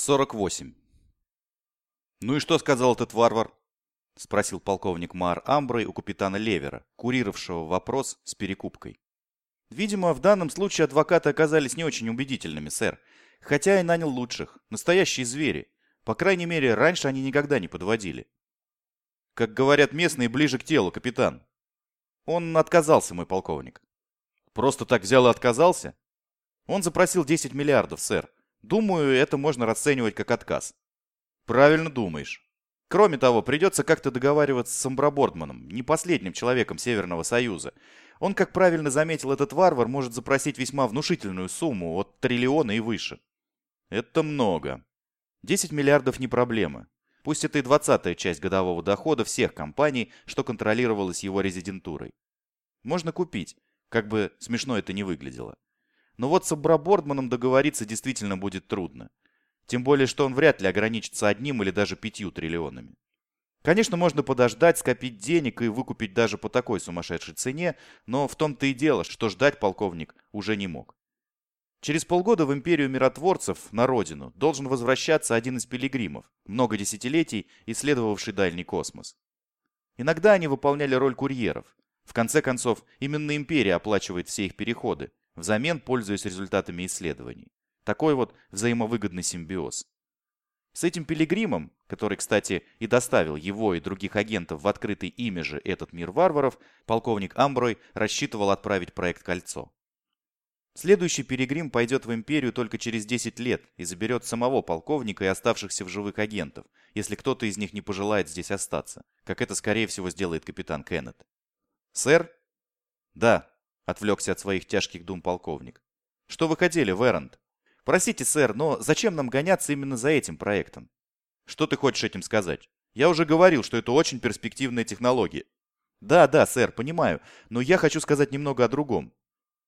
48. «Ну и что сказал этот варвар?» — спросил полковник Мар Амброй у капитана Левера, курировавшего вопрос с перекупкой. «Видимо, в данном случае адвокаты оказались не очень убедительными, сэр. Хотя и нанял лучших. Настоящие звери. По крайней мере, раньше они никогда не подводили. Как говорят местные, ближе к телу, капитан. Он отказался, мой полковник. Просто так взял и отказался? Он запросил 10 миллиардов, сэр. Думаю, это можно расценивать как отказ. Правильно думаешь. Кроме того, придется как-то договариваться с Амбробордманом, не последним человеком Северного Союза. Он, как правильно заметил этот варвар, может запросить весьма внушительную сумму, от триллиона и выше. Это много. 10 миллиардов не проблема. Пусть это и двадцатая часть годового дохода всех компаний, что контролировалось его резидентурой. Можно купить, как бы смешно это не выглядело. Но вот с Абрабордманом договориться действительно будет трудно. Тем более, что он вряд ли ограничится одним или даже пятью триллионами. Конечно, можно подождать, скопить денег и выкупить даже по такой сумасшедшей цене, но в том-то и дело, что ждать полковник уже не мог. Через полгода в империю миротворцев, на родину, должен возвращаться один из пилигримов, много десятилетий исследовавший дальний космос. Иногда они выполняли роль курьеров. В конце концов, именно империя оплачивает все их переходы, взамен пользуясь результатами исследований. Такой вот взаимовыгодный симбиоз. С этим пилигримом, который, кстати, и доставил его и других агентов в открытый ими же этот мир варваров, полковник Амброй рассчитывал отправить проект «Кольцо». Следующий пилигрим пойдет в империю только через 10 лет и заберет самого полковника и оставшихся в живых агентов, если кто-то из них не пожелает здесь остаться, как это, скорее всего, сделает капитан Кеннет. «Сэр?» «Да», Отвлекся от своих тяжких дум полковник. Что вы хотели, Верант? Простите, сэр, но зачем нам гоняться именно за этим проектом? Что ты хочешь этим сказать? Я уже говорил, что это очень перспективная технология. Да, да, сэр, понимаю, но я хочу сказать немного о другом.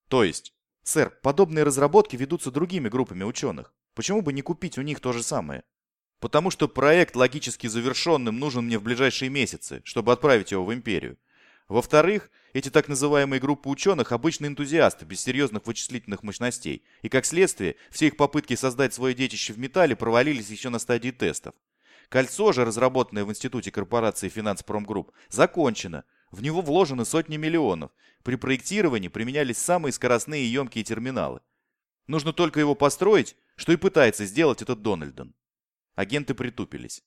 То есть? Сэр, подобные разработки ведутся другими группами ученых. Почему бы не купить у них то же самое? Потому что проект логически завершенным нужен мне в ближайшие месяцы, чтобы отправить его в Империю. Во-вторых, эти так называемые группы ученых обычно энтузиасты без серьезных вычислительных мощностей, и как следствие, все их попытки создать свое детище в металле провалились еще на стадии тестов. Кольцо же, разработанное в Институте корпорации Финанспромгрупп, закончено. В него вложены сотни миллионов. При проектировании применялись самые скоростные и емкие терминалы. Нужно только его построить, что и пытается сделать этот Дональдон. Агенты притупились.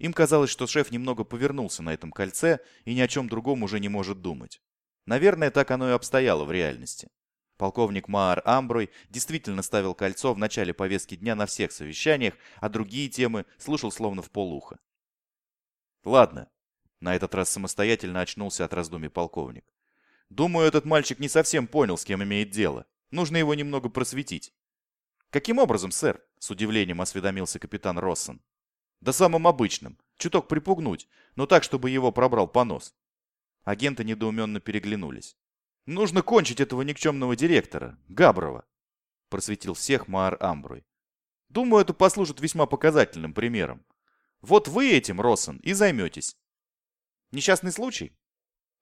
Им казалось, что шеф немного повернулся на этом кольце и ни о чем другом уже не может думать. Наверное, так оно и обстояло в реальности. Полковник Маар Амброй действительно ставил кольцо в начале повестки дня на всех совещаниях, а другие темы слушал словно в полуха. «Ладно», — на этот раз самостоятельно очнулся от раздумий полковник. «Думаю, этот мальчик не совсем понял, с кем имеет дело. Нужно его немного просветить». «Каким образом, сэр?» — с удивлением осведомился капитан Россон. Да самым обычным. Чуток припугнуть, но так, чтобы его пробрал понос. Агенты недоуменно переглянулись. «Нужно кончить этого никчемного директора, Габрова», просветил всех Маар Амброй. «Думаю, это послужит весьма показательным примером. Вот вы этим, Россон, и займетесь». «Несчастный случай?»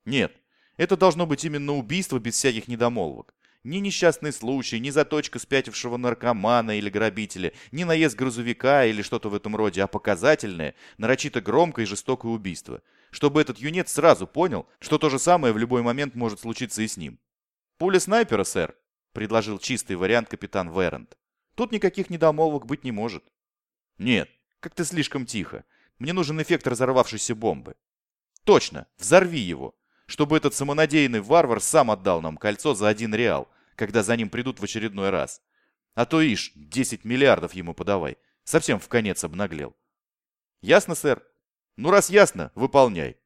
«Нет, это должно быть именно убийство без всяких недомолвок. Ни несчастный случай, ни заточка спятившего наркомана или грабителя, ни наезд грузовика или что-то в этом роде, а показательное, нарочито громкое и жестокое убийство. Чтобы этот юнец сразу понял, что то же самое в любой момент может случиться и с ним. «Пуля снайпера, сэр», — предложил чистый вариант капитан Верент. «Тут никаких недомолвок быть не может». «Нет, как-то слишком тихо. Мне нужен эффект разорвавшейся бомбы». «Точно, взорви его чтобы этот самонадеянный варвар сам отдал нам кольцо за один реал, когда за ним придут в очередной раз. А то ишь, 10 миллиардов ему подавай. Совсем в конец обнаглел. Ясно, сэр? Ну, раз ясно, выполняй.